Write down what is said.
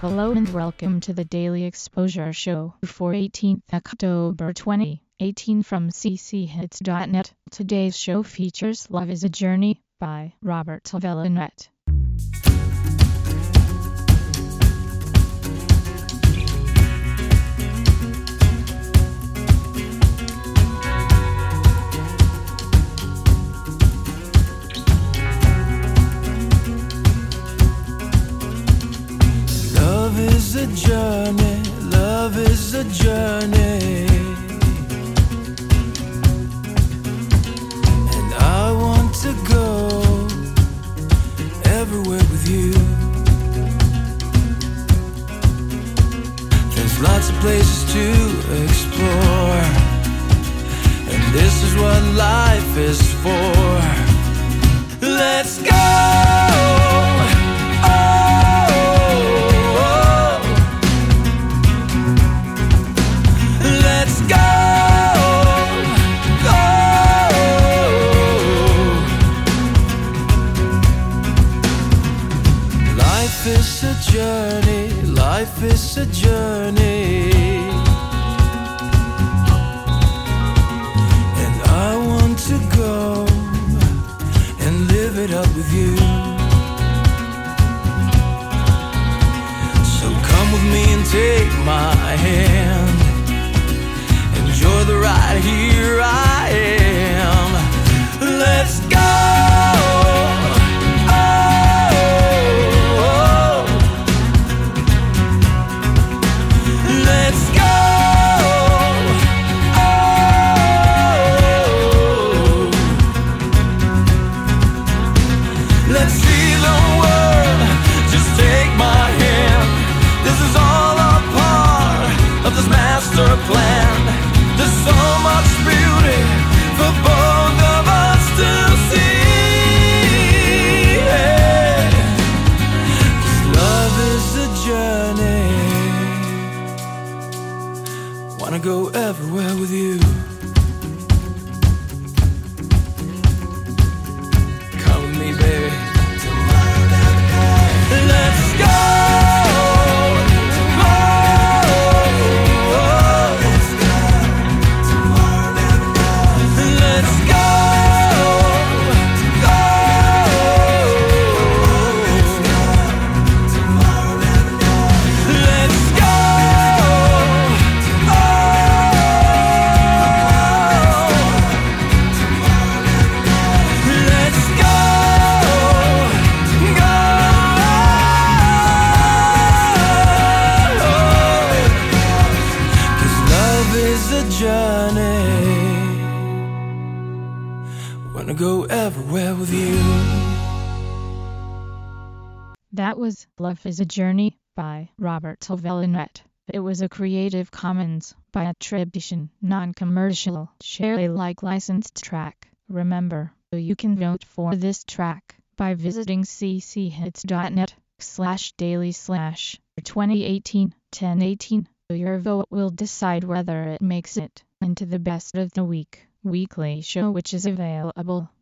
Hello and welcome to the Daily Exposure Show for 18th October 2018 from cchits.net. Today's show features Love is a Journey by Robert Velinet. A journey, love is a journey. And I want to go everywhere with you. There's lots of places to explore. And this is what life is for. Journey. Life is a journey. And I want to go and live it up with you. So come with me and take my hand. Enjoy the ride, here I am. Wanna go everywhere with you. Everywhere with you. That was Love is a Journey by Robert Velinet. It was a Creative Commons by attribution, non-commercial, share Alike licensed track. Remember, you can vote for this track by visiting cchits.net slash daily slash 2018 1018. Your vote will decide whether it makes it into the best of the week weekly show which is available